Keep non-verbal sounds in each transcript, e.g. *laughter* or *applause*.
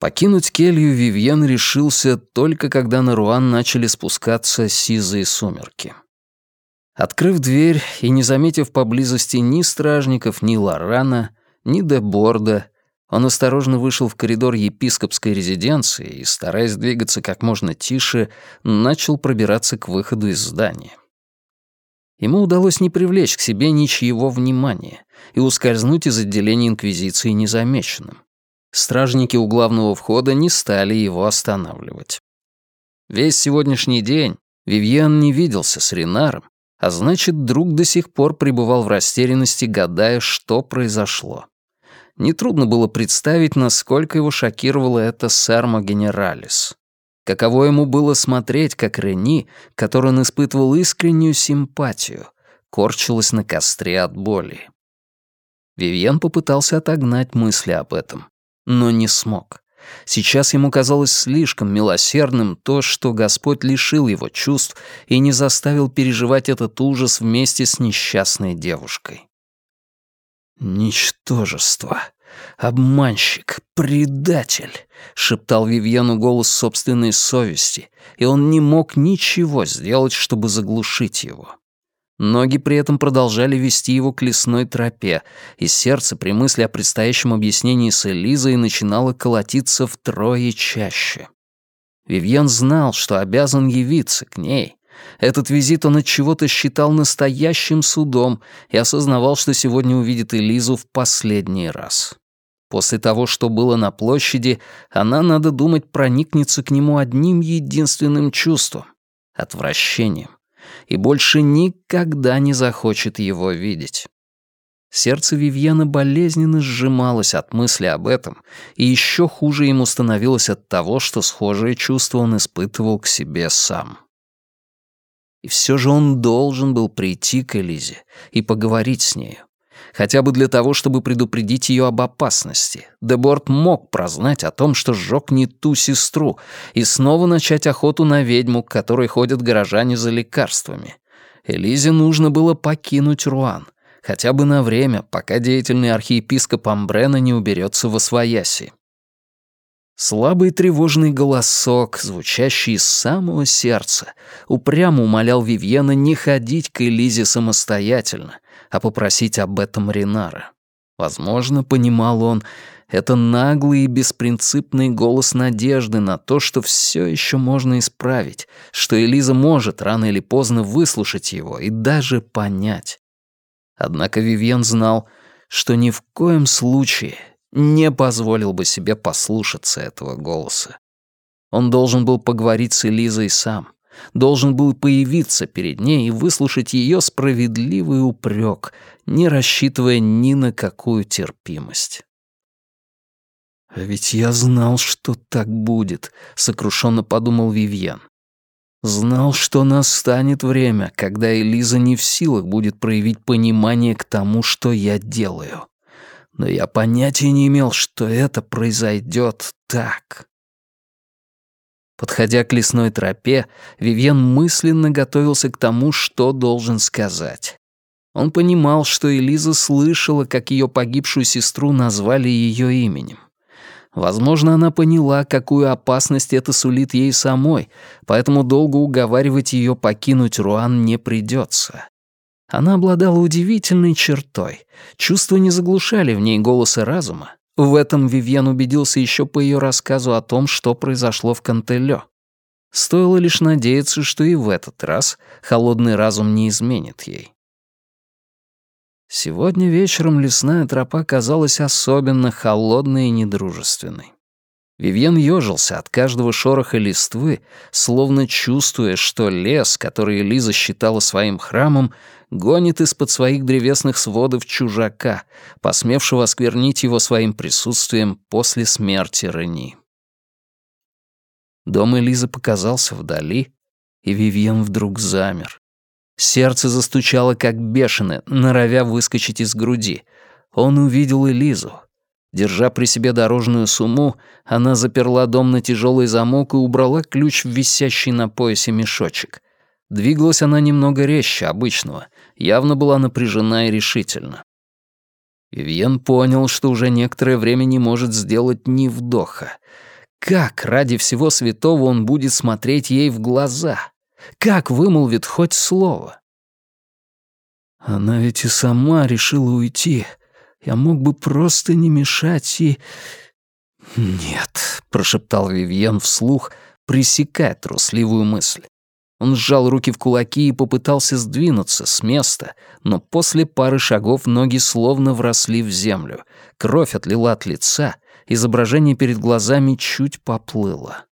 Покинуть келью Вивьен решился только когда на Руан начали спускаться сизые сумерки. Открыв дверь и не заметив поблизости ни стражников, ни Лорана, ни Деборда, он осторожно вышел в коридор епископской резиденции и, стараясь двигаться как можно тише, начал пробираться к выходу из здания. Ему удалось не привлечь к себе ничьего внимания и ускользнуть из отделения Инквизиции незамеченным. Стражники у главного входа не стали его останавливать. Весь сегодняшний день Вивьен не виделся с Ренаром, а значит, друг до сих пор пребывал в растерянности, гадая, что произошло. Нетрудно было представить, насколько его шокировало это Сармо Генералис. Каково ему было смотреть, как Рени, который он испытывал искреннюю симпатию, корчилась на костре от боли. Вивьен попытался отогнать мысли об этом, но не смог. Сейчас ему казалось слишком милосердным то, что Господь лишил его чувств и не заставил переживать этот ужас вместе с несчастной девушкой. «Ничтожество! Обманщик! Предатель!» — шептал Вивьену голос собственной совести, и он не мог ничего сделать, чтобы заглушить его. Ноги при этом продолжали вести его к лесной тропе, и сердце при мысли о предстоящем объяснении с Элизой начинало колотиться втрое чаще. Вивьен знал, что обязан явиться к ней, этот визит он от чего-то считал настоящим судом и осознавал, что сегодня увидит Элизу в последний раз. После того, что было на площади, она, надо думать, проникнется к нему одним единственным чувством — отвращением, и больше никогда не захочет его видеть. Сердце Вивьена болезненно сжималось от мысли об этом, и еще хуже ему становилось от того, что схожее чувство он испытывал к себе сам. И все же он должен был прийти к Элизе и поговорить с нею. Хотя бы для того, чтобы предупредить ее об опасности. Деборт мог прознать о том, что сжег не ту сестру, и снова начать охоту на ведьму, к которой ходят горожане за лекарствами. Элизе нужно было покинуть Руан, хотя бы на время, пока деятельный архиепископ Амбрена не уберется во свояси. Слабый тревожный голосок, звучащий из самого сердца, упрямо умолял Вивьена не ходить к Элизе самостоятельно, а попросить об этом Ренара. Возможно, понимал он, это наглый и беспринципный голос надежды на то, что все еще можно исправить, что Элиза может рано или поздно выслушать его и даже понять. Однако Вивьен знал, что ни в коем случае не позволил бы себе послушаться этого голоса. Он должен был поговорить с Элизой сам, должен был появиться перед ней и выслушать ее справедливый упрек, не рассчитывая ни на какую терпимость. «А ведь я знал, что так будет», — сокрушенно подумал Вивьен. Знал, что настанет время, когда Элиза не в силах будет проявить понимание к тому, что я делаю но я понятия не имел, что это произойдет так. Подходя к лесной тропе, Вивьен мысленно готовился к тому, что должен сказать. Он понимал, что Элиза слышала, как ее погибшую сестру назвали ее именем. Возможно, она поняла, какую опасность это сулит ей самой, поэтому долго уговаривать ее покинуть Руан не придется. Она обладала удивительной чертой. Чувства не заглушали в ней голоса разума. В этом Вивьен убедился еще по ее рассказу о том, что произошло в Кантелё. Стоило лишь надеяться, что и в этот раз холодный разум не изменит ей. Сегодня вечером лесная тропа казалась особенно холодной и недружественной. Вивьен ёжился от каждого шороха листвы, словно чувствуя, что лес, который Лиза считала своим храмом, гонит из-под своих древесных сводов чужака, посмевшего осквернить его своим присутствием после смерти Рени. Дом Элизы показался вдали, и Вивьен вдруг замер. Сердце застучало как бешеное, норовя выскочить из груди. Он увидел Элизу, Держа при себе дорожную сумму, она заперла дом на тяжелый замок и убрала ключ в висящий на поясе мешочек. Двигалась она немного резче обычного, явно была напряжена и решительна. Вивьен понял, что уже некоторое время не может сделать ни вдоха. Как ради всего святого он будет смотреть ей в глаза? Как вымолвит хоть слово? Она ведь и сама решила уйти. Я мог бы просто не мешать и... «Нет», — прошептал Вивьен вслух, пресекая трусливую мысль. Он сжал руки в кулаки и попытался сдвинуться с места, но после пары шагов ноги словно вросли в землю. Кровь отлила от лица, изображение перед глазами чуть поплыло.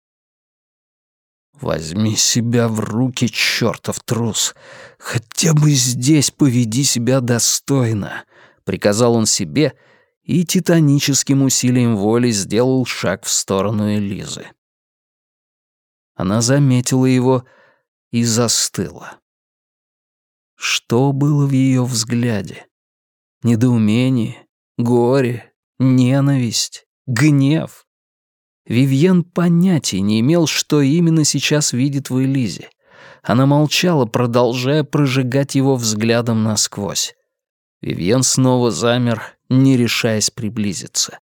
«Возьми себя в руки, чертов трус! Хотя бы здесь поведи себя достойно!» — приказал он себе и титаническим усилием воли сделал шаг в сторону Элизы. Она заметила его и застыла. Что было в ее взгляде? Недоумение, горе, ненависть, гнев. Вивьен понятия не имел, что именно сейчас видит в Элизе. Она молчала, продолжая прожигать его взглядом насквозь. Вивьен снова замер, не решаясь приблизиться.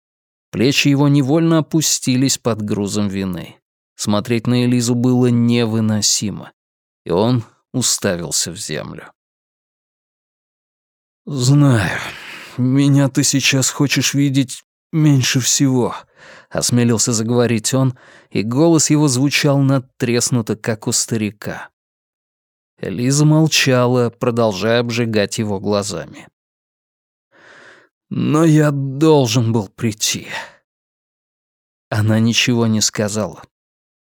Плечи его невольно опустились под грузом вины. Смотреть на Элизу было невыносимо, и он уставился в землю. «Знаю, меня ты сейчас хочешь видеть меньше всего», — осмелился заговорить он, и голос его звучал надтреснуто, как у старика. Элиза молчала, продолжая обжигать его глазами. «Но я должен был прийти». Она ничего не сказала.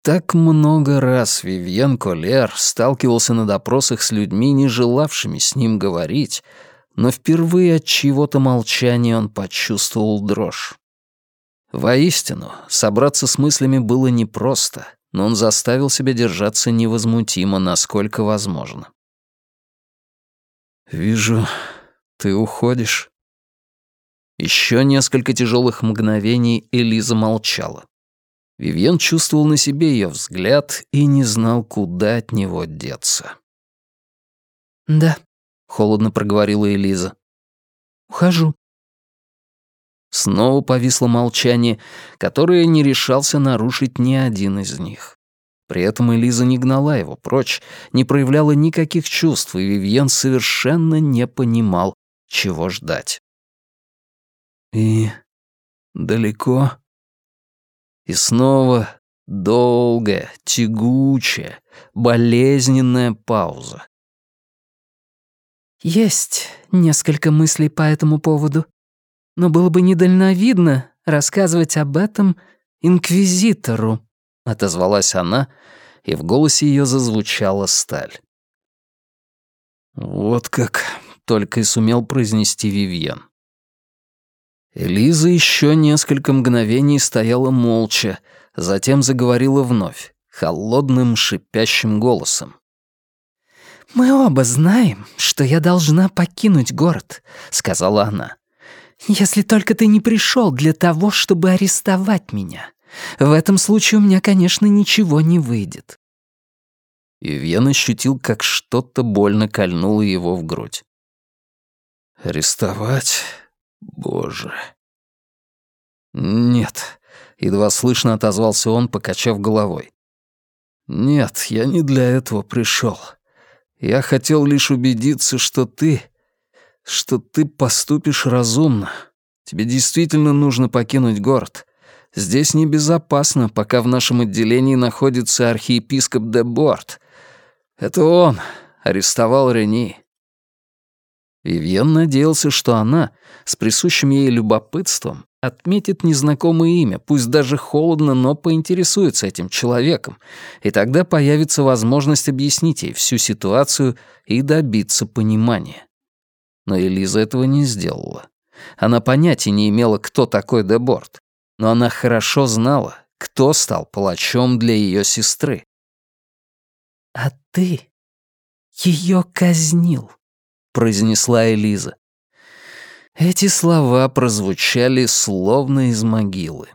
Так много раз Вивьен Колер сталкивался на допросах с людьми, не желавшими с ним говорить, но впервые от чьего-то молчания он почувствовал дрожь. Воистину, собраться с мыслями было непросто, но он заставил себя держаться невозмутимо, насколько возможно. «Вижу, ты уходишь». Еще несколько тяжелых мгновений Элиза молчала. Вивьен чувствовал на себе ее взгляд и не знал, куда от него деться. «Да», — холодно проговорила Элиза. «Ухожу». Снова повисло молчание, которое не решался нарушить ни один из них. При этом Элиза не гнала его прочь, не проявляла никаких чувств, и Вивьен совершенно не понимал, чего ждать. «И далеко?» И снова долгая, тягучая, болезненная пауза. «Есть несколько мыслей по этому поводу, но было бы недальновидно рассказывать об этом инквизитору», — отозвалась она, и в голосе ее зазвучала сталь. «Вот как», — только и сумел произнести Вивьен. Элиза еще несколько мгновений стояла молча, затем заговорила вновь, холодным, шипящим голосом. «Мы оба знаем, что я должна покинуть город», — сказала она. «Если только ты не пришел для того, чтобы арестовать меня. В этом случае у меня, конечно, ничего не выйдет». И Вен ощутил, как что-то больно кольнуло его в грудь. «Арестовать? Боже. Нет, едва слышно отозвался он, покачав головой. Нет, я не для этого пришел. Я хотел лишь убедиться, что ты... что ты поступишь разумно. Тебе действительно нужно покинуть город. Здесь небезопасно, пока в нашем отделении находится архиепископ де Борт. Это он арестовал Рени. Вивьен надеялся, что она, с присущим ей любопытством, отметит незнакомое имя, пусть даже холодно, но поинтересуется этим человеком, и тогда появится возможность объяснить ей всю ситуацию и добиться понимания. Но Элиза этого не сделала. Она понятия не имела, кто такой Деборт, но она хорошо знала, кто стал палачом для ее сестры. «А ты ее казнил», — произнесла Элиза. Эти слова прозвучали словно из могилы.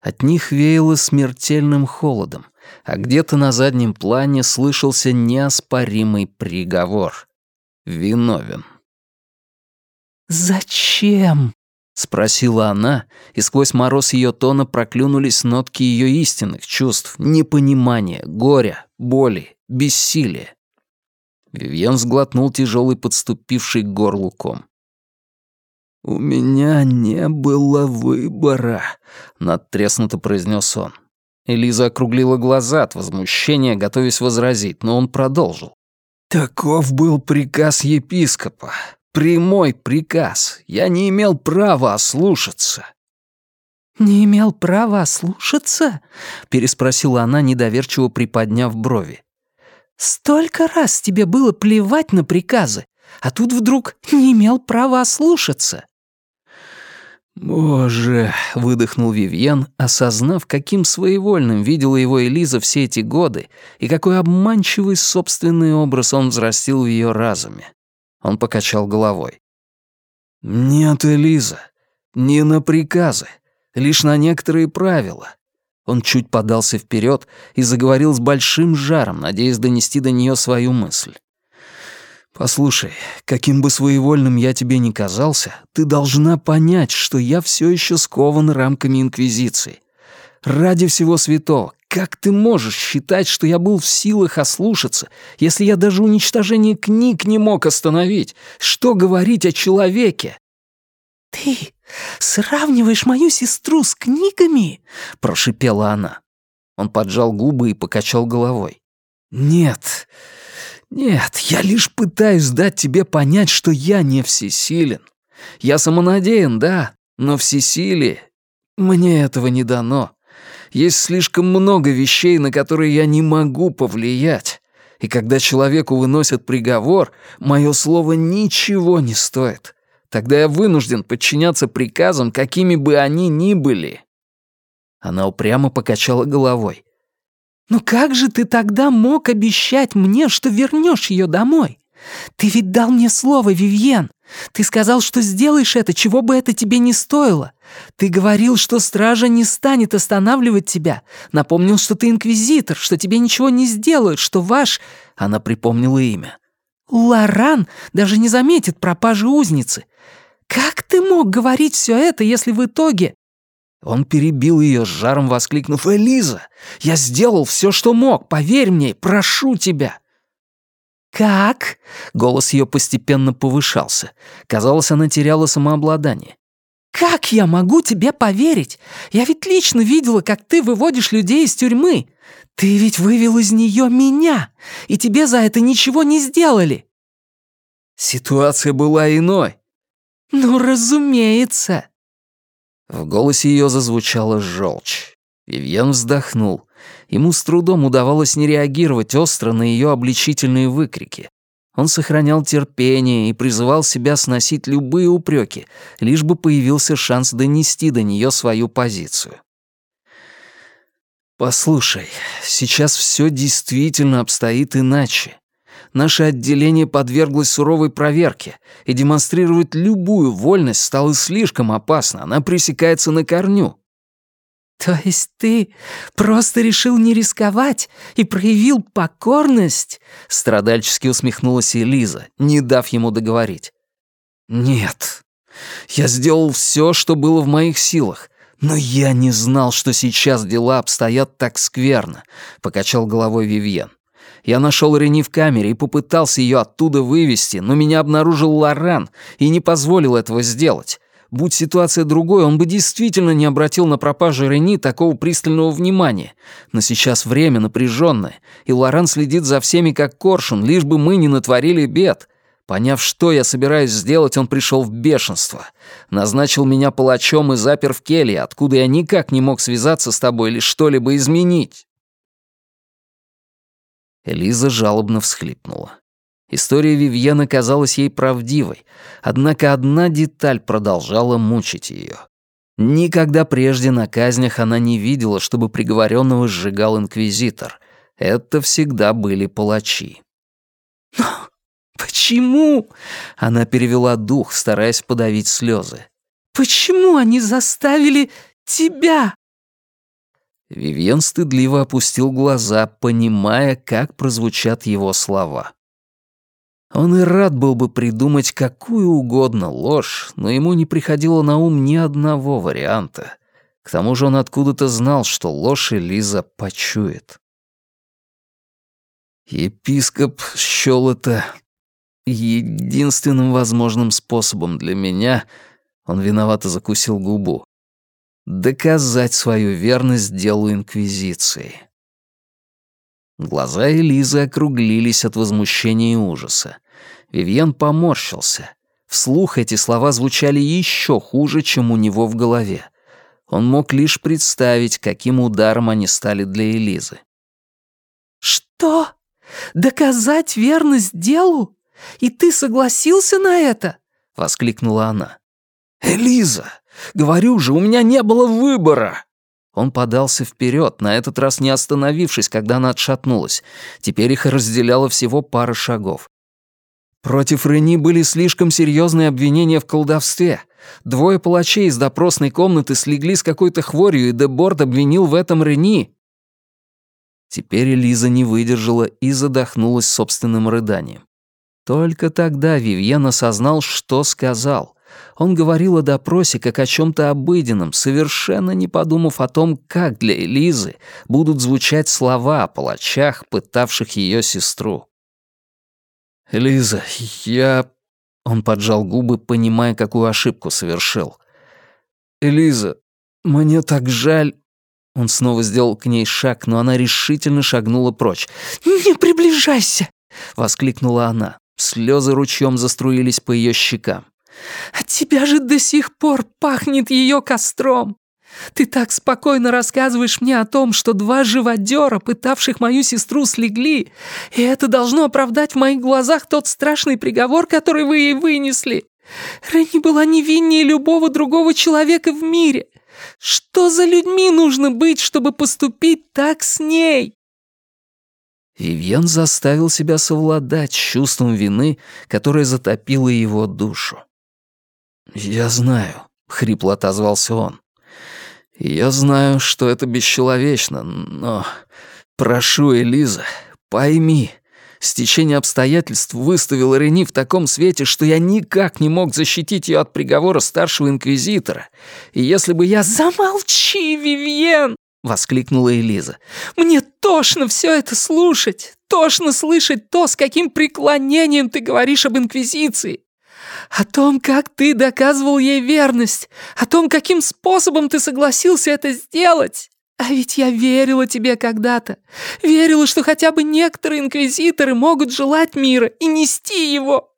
От них веяло смертельным холодом, а где-то на заднем плане слышался неоспоримый приговор. виновен. «Зачем?» — спросила она, и сквозь мороз ее тона проклюнулись нотки ее истинных чувств, непонимания, горя, боли, бессилия. Вивьен сглотнул тяжелый подступивший к горлу ком. «У меня не было выбора», — надтреснуто произнес он. Элиза округлила глаза от возмущения, готовясь возразить, но он продолжил. «Таков был приказ епископа. Прямой приказ. Я не имел права ослушаться». «Не имел права ослушаться?» — переспросила она, недоверчиво приподняв брови. «Столько раз тебе было плевать на приказы, а тут вдруг не имел права ослушаться». «Боже!» — выдохнул Вивьен, осознав, каким своевольным видела его Элиза все эти годы и какой обманчивый собственный образ он взрастил в ее разуме. Он покачал головой. «Нет, Элиза, не на приказы, лишь на некоторые правила». Он чуть подался вперед и заговорил с большим жаром, надеясь донести до нее свою мысль. «Послушай, каким бы своевольным я тебе ни казался, ты должна понять, что я все еще скован рамками Инквизиции. Ради всего святого, как ты можешь считать, что я был в силах ослушаться, если я даже уничтожение книг не мог остановить? Что говорить о человеке?» «Ты сравниваешь мою сестру с книгами?» — прошипела она. Он поджал губы и покачал головой. «Нет, нет, я лишь пытаюсь дать тебе понять, что я не всесилен. Я самонадеян, да, но всесилие... Мне этого не дано. Есть слишком много вещей, на которые я не могу повлиять. И когда человеку выносят приговор, мое слово ничего не стоит. Тогда я вынужден подчиняться приказам, какими бы они ни были». Она упрямо покачала головой. «Но как же ты тогда мог обещать мне, что вернешь ее домой? Ты ведь дал мне слово, Вивьен. Ты сказал, что сделаешь это, чего бы это тебе не стоило. Ты говорил, что стража не станет останавливать тебя. Напомнил, что ты инквизитор, что тебе ничего не сделают, что ваш...» Она припомнила имя. «Лоран даже не заметит пропажи узницы. Как ты мог говорить все это, если в итоге он перебил ее с жаром, воскликнув «Элиза, я сделал все, что мог, поверь мне, прошу тебя!» «Как?» — голос ее постепенно повышался. Казалось, она теряла самообладание. «Как я могу тебе поверить? Я ведь лично видела, как ты выводишь людей из тюрьмы. Ты ведь вывел из нее меня, и тебе за это ничего не сделали». Ситуация была иной. «Ну, разумеется», в голосе ее зазвучала желчь. Вивьен вздохнул. Ему с трудом удавалось не реагировать остро на ее обличительные выкрики. Он сохранял терпение и призывал себя сносить любые упреки, лишь бы появился шанс донести до нее свою позицию. «Послушай, сейчас все действительно обстоит иначе наше отделение подверглось суровой проверке, и демонстрировать любую вольность стало слишком опасно, она пресекается на корню. «То есть ты просто решил не рисковать и проявил покорность?» Страдальчески усмехнулась Элиза, не дав ему договорить. «Нет. Я сделал все, что было в моих силах, но я не знал, что сейчас дела обстоят так скверно», — покачал головой Вивьен. Я нашел Рени в камере и попытался ее оттуда вывести, но меня обнаружил Лоран и не позволил этого сделать. Будь ситуация другой, он бы действительно не обратил на пропажу Рени такого пристального внимания. Но сейчас время напряженное, и Лоран следит за всеми как коршун, лишь бы мы не натворили бед. Поняв, что я собираюсь сделать, он пришел в бешенство. Назначил меня палачом и запер в келье, откуда я никак не мог связаться с тобой или что-либо изменить. Элиза жалобно всхлипнула. История Вивьена казалась ей правдивой, однако одна деталь продолжала мучить ее. Никогда прежде на казнях она не видела, чтобы приговоренного сжигал инквизитор. Это всегда были палачи. «Но почему?» — она перевела дух, стараясь подавить слезы. «Почему они заставили тебя?» Вивьен стыдливо опустил глаза, понимая, как прозвучат его слова. Он и рад был бы придумать какую угодно ложь, но ему не приходило на ум ни одного варианта. К тому же он откуда-то знал, что ложь Элиза почует. Епископ счёл это единственным возможным способом для меня, он виновато закусил губу, доказать свою верность делу Инквизиции. Глаза Элизы округлились от возмущения и ужаса. Вивьен поморщился. Вслух эти слова звучали еще хуже, чем у него в голове. Он мог лишь представить, каким ударом они стали для Элизы. «Что? Доказать верность делу? И ты согласился на это?» — воскликнула она. «Элиза, говорю же, у меня не было выбора!» Он подался вперед, на этот раз не остановившись, когда она отшатнулась. Теперь их разделяло всего пара шагов. Против Рени были слишком серьезные обвинения в колдовстве. Двое палачей из допросной комнаты слегли с какой-то хворью, и Деборд обвинил в этом Рени. Теперь Элиза не выдержала и задохнулась собственным рыданием. Только тогда Вивьен осознал, что сказал. Он говорил о допросе как о чем-то обыденном, совершенно не подумав о том, как для Элизы будут звучать слова о палачах, пытавших ее сестру. «Элиза, я...» Он поджал губы, понимая, какую ошибку совершил. «Элиза, мне так жаль...» Он снова сделал к ней шаг, но она решительно шагнула прочь. «Не приближайся!» — воскликнула она. Слезы ручьем заструились по ее щекам. От тебя же до сих пор пахнет ее костром. Ты так спокойно рассказываешь мне о том, что два живодера, пытавших мою сестру, слегли, и это должно оправдать в моих глазах тот страшный приговор, который вы ей вынесли. Ренни была невиннее любого другого человека в мире. Что за людьми нужно быть, чтобы поступить так с ней?» Вивьен заставил себя совладать с чувством вины, которое затопило его душу. «Я знаю», — хрипло отозвался он. «Я знаю, что это бесчеловечно, но... Прошу, Элиза, пойми, стечение обстоятельств выставило Рени в таком свете, что я никак не мог защитить ее от приговора старшего инквизитора. И если бы я... «Замолчи, Вивьен!» — воскликнула Элиза. «Мне тошно все это слушать! Тошно слышать то, с каким преклонением ты говоришь об Инквизиции! О том, как ты доказывал ей верность, о том, каким способом ты согласился это сделать. А ведь я верила тебе когда-то. Верила, что хотя бы некоторые инквизиторы могут желать мира и нести его.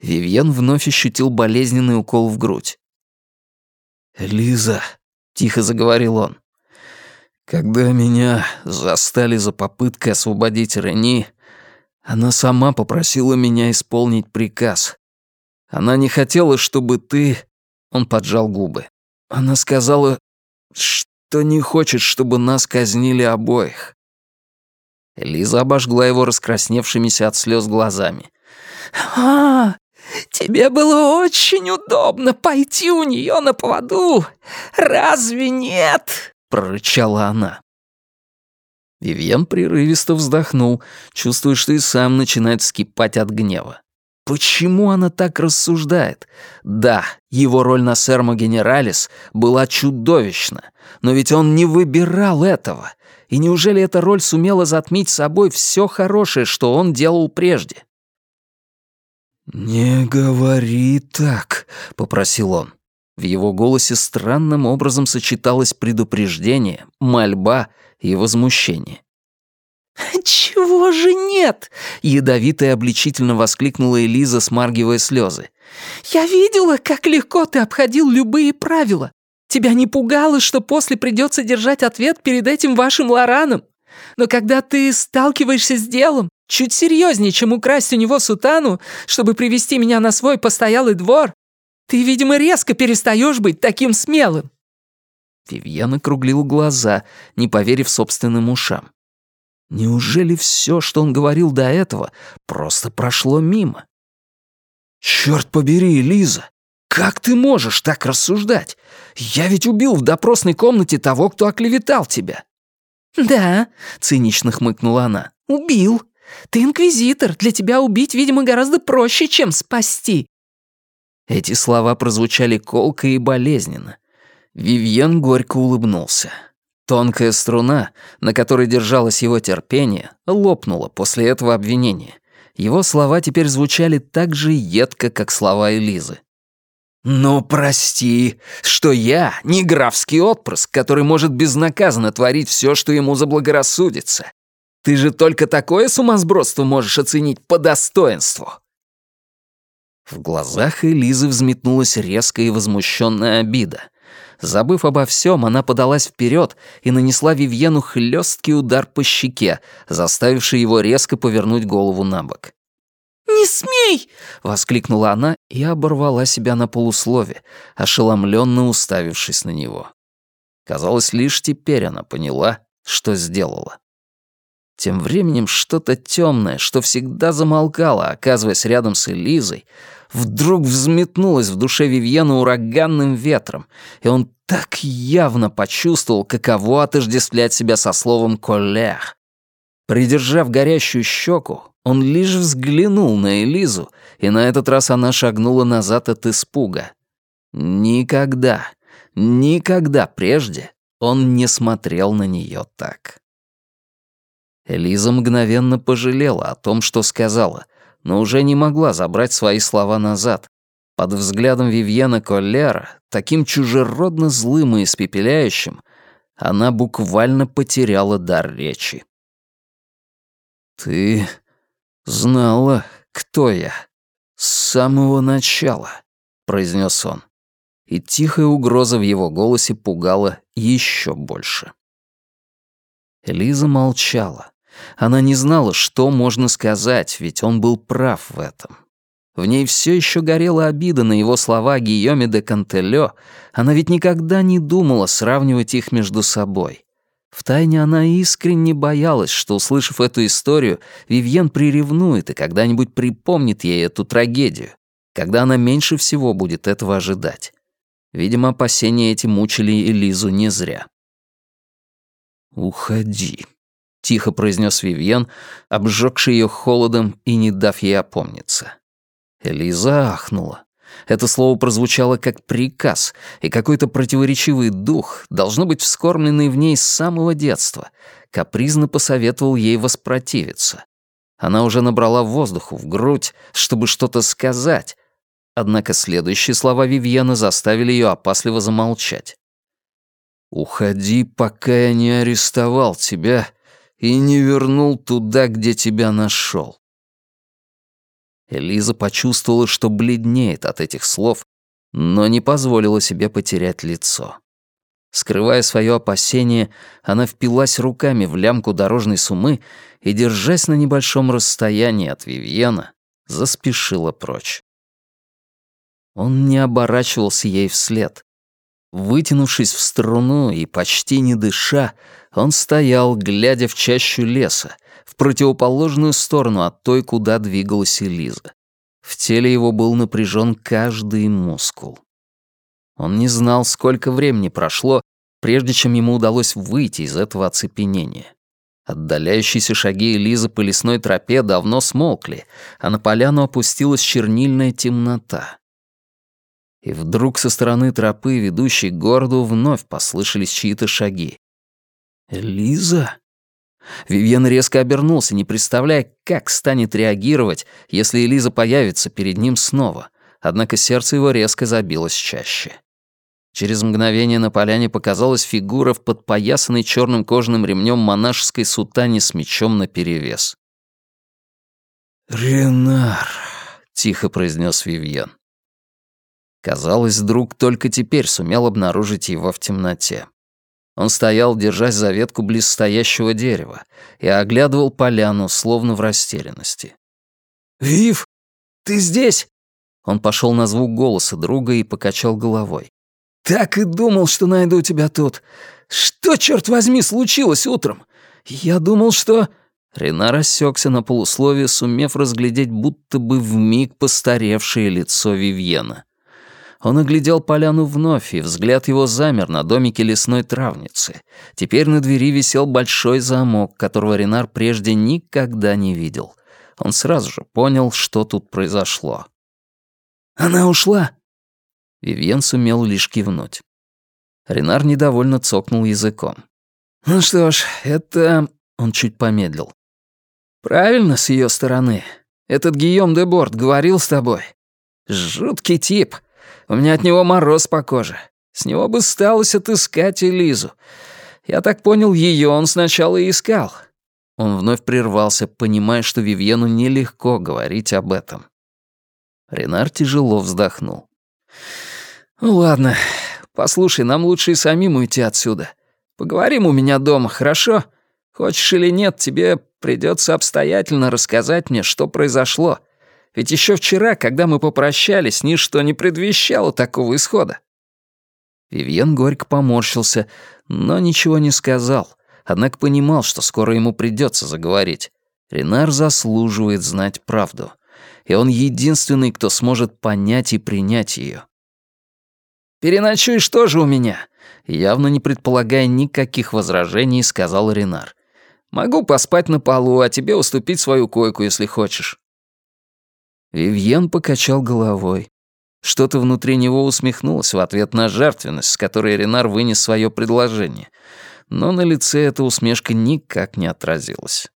Вивьен вновь ощутил болезненный укол в грудь. «Лиза», — тихо заговорил он, — «когда меня застали за попыткой освободить Рени, она сама попросила меня исполнить приказ. Она не хотела, чтобы ты...» Он поджал губы. Она сказала, что не хочет, чтобы нас казнили обоих. Лиза обожгла его раскрасневшимися от слез глазами. «А, тебе было очень удобно пойти у нее на поводу. Разве нет?» — прорычала она. Вивьен прерывисто вздохнул, чувствуя, что и сам начинает вскипать от гнева. Почему она так рассуждает? Да, его роль на Сермо Генералис была чудовищна, но ведь он не выбирал этого. И неужели эта роль сумела затмить собой все хорошее, что он делал прежде? «Не говори так», — попросил он. В его голосе странным образом сочеталось предупреждение, мольба и возмущение. *laughs* «Чего же нет?» — ядовито и обличительно воскликнула Элиза, смаргивая слезы. «Я видела, как легко ты обходил любые правила. Тебя не пугало, что после придется держать ответ перед этим вашим Лораном. Но когда ты сталкиваешься с делом, чуть серьезнее, чем украсть у него сутану, чтобы привести меня на свой постоялый двор, ты, видимо, резко перестаешь быть таким смелым». Вивьен округлил глаза, не поверив собственным ушам. Неужели все, что он говорил до этого, просто прошло мимо? «Черт побери, Лиза, как ты можешь так рассуждать? Я ведь убил в допросной комнате того, кто оклеветал тебя». «Да», — цинично хмыкнула она, — «убил. Ты инквизитор, для тебя убить, видимо, гораздо проще, чем спасти». Эти слова прозвучали колко и болезненно. Вивьен горько улыбнулся. Тонкая струна, на которой держалось его терпение, лопнула после этого обвинения. Его слова теперь звучали так же едко, как слова Элизы. «Ну, прости, что я не графский отпрыск, который может безнаказанно творить все, что ему заблагорассудится. Ты же только такое сумасбродство можешь оценить по достоинству». В глазах Элизы взметнулась резкая и возмущенная обида. Забыв обо всем, она подалась вперед и нанесла Вивьену хлесткий удар по щеке, заставивший его резко повернуть голову на бок. «Не смей!» — воскликнула она и оборвала себя на полуслове, ошеломленно уставившись на него. Казалось, лишь теперь она поняла, что сделала. Тем временем что-то темное, что всегда замолкало, оказываясь рядом с Элизой, вдруг взметнулось в душе Вивьена ураганным ветром, и он так явно почувствовал, каково отождествлять себя со словом «коллег». Придержав горящую щеку, он лишь взглянул на Элизу, и на этот раз она шагнула назад от испуга. Никогда, никогда прежде он не смотрел на нее так. Элиза мгновенно пожалела о том, что сказала, но уже не могла забрать свои слова назад. Под взглядом Вивьена Коллера, таким чужеродно злым и испепеляющим, она буквально потеряла дар речи. «Ты знала, кто я, с самого начала», — произнес он. И тихая угроза в его голосе пугала еще больше. Элиза молчала. Она не знала, что можно сказать, ведь он был прав в этом. В ней все еще горела обида на его слова Гийоме де Кантелё. Она ведь никогда не думала сравнивать их между собой. Втайне она искренне боялась, что, услышав эту историю, Вивьен приревнует и когда-нибудь припомнит ей эту трагедию, когда она меньше всего будет этого ожидать. Видимо, опасения эти мучили Элизу не зря. «Уходи», — тихо произнес Вивьен, обжегший ее холодом и не дав ей опомниться. Элиза ахнула. Это слово прозвучало как приказ, и какой-то противоречивый дух, должно быть вскормленный в ней с самого детства, капризно посоветовал ей воспротивиться. Она уже набрала воздуху в грудь, чтобы что-то сказать, однако следующие слова Вивьена заставили ее опасливо замолчать. «Уходи, пока я не арестовал тебя и не вернул туда, где тебя нашел. Элиза почувствовала, что бледнеет от этих слов, но не позволила себе потерять лицо. Скрывая свое опасение, она впилась руками в лямку дорожной сумы и, держась на небольшом расстоянии от Вивьена, заспешила прочь. Он не оборачивался ей вслед. Вытянувшись в струну и почти не дыша, он стоял, глядя в чащу леса, в противоположную сторону от той, куда двигалась Элиза. В теле его был напряжен каждый мускул. Он не знал, сколько времени прошло, прежде чем ему удалось выйти из этого оцепенения. Отдаляющиеся шаги Элизы по лесной тропе давно смолкли, а на поляну опустилась чернильная темнота. И вдруг со стороны тропы, ведущей к городу, вновь послышались чьи-то шаги. «Лиза?» Вивьен резко обернулся, не представляя, как станет реагировать, если Элиза появится перед ним снова, однако сердце его резко забилось чаще. Через мгновение на поляне показалась фигура в подпоясанной черным кожаным ремнем монашеской сутане с мечом наперевес. «Ренар», — тихо произнес Вивьен. Казалось, друг только теперь сумел обнаружить его в темноте. Он стоял, держась за ветку близ стоящего дерева, и оглядывал поляну, словно в растерянности. «Вив, ты здесь?» Он пошел на звук голоса друга и покачал головой. «Так и думал, что найду тебя тут. Что, черт возьми, случилось утром? Я думал, что...» Рена рассекся на полусловие, сумев разглядеть будто бы вмиг постаревшее лицо Вивьена. Он оглядел поляну вновь, и взгляд его замер на домике лесной травницы. Теперь на двери висел большой замок, которого Ренар прежде никогда не видел. Он сразу же понял, что тут произошло. «Она ушла?» Вивьен сумел лишь кивнуть. Ренар недовольно цокнул языком. «Ну что ж, это...» — он чуть помедлил. «Правильно с ее стороны. Этот Гийом де Борт говорил с тобой. Жуткий тип. У меня от него мороз по коже. С него бы сталось отыскать Элизу. Я так понял, ее он сначала и искал». Он вновь прервался, понимая, что Вивьену нелегко говорить об этом. Ренар тяжело вздохнул. «Ну ладно, послушай, нам лучше и самим уйти отсюда. Поговорим у меня дома, хорошо? Хочешь или нет, тебе придется обстоятельно рассказать мне, что произошло. Ведь еще вчера, когда мы попрощались, ничто не предвещало такого исхода». Вивьен горько поморщился, но ничего не сказал, однако понимал, что скоро ему придется заговорить. Ренар заслуживает знать правду и он единственный, кто сможет понять и принять ее. «Переночуешь тоже у меня», явно не предполагая никаких возражений, сказал Ренар. «Могу поспать на полу, а тебе уступить свою койку, если хочешь». Вивьен покачал головой. Что-то внутри него усмехнулось в ответ на жертвенность, с которой Ренар вынес свое предложение. Но на лице эта усмешка никак не отразилась.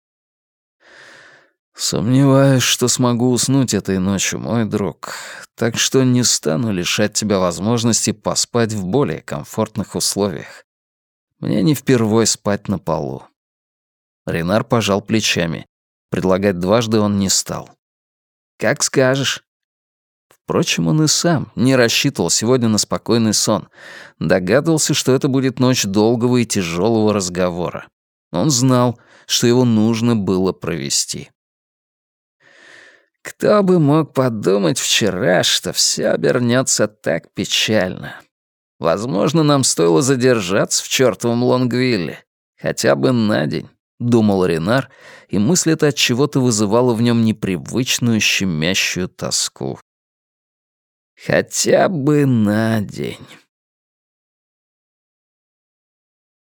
«Сомневаюсь, что смогу уснуть этой ночью, мой друг, так что не стану лишать тебя возможности поспать в более комфортных условиях. Мне не впервой спать на полу». Ренар пожал плечами. Предлагать дважды он не стал. «Как скажешь». Впрочем, он и сам не рассчитывал сегодня на спокойный сон. Догадывался, что это будет ночь долгого и тяжелого разговора. Он знал, что его нужно было провести. Кто бы мог подумать вчера, что все обернется так печально. Возможно, нам стоило задержаться в чертовом Лонгвилле. Хотя бы на день, — думал Ренар, и мысль эта от чего-то вызывала в нем непривычную щемящую тоску. Хотя бы на день.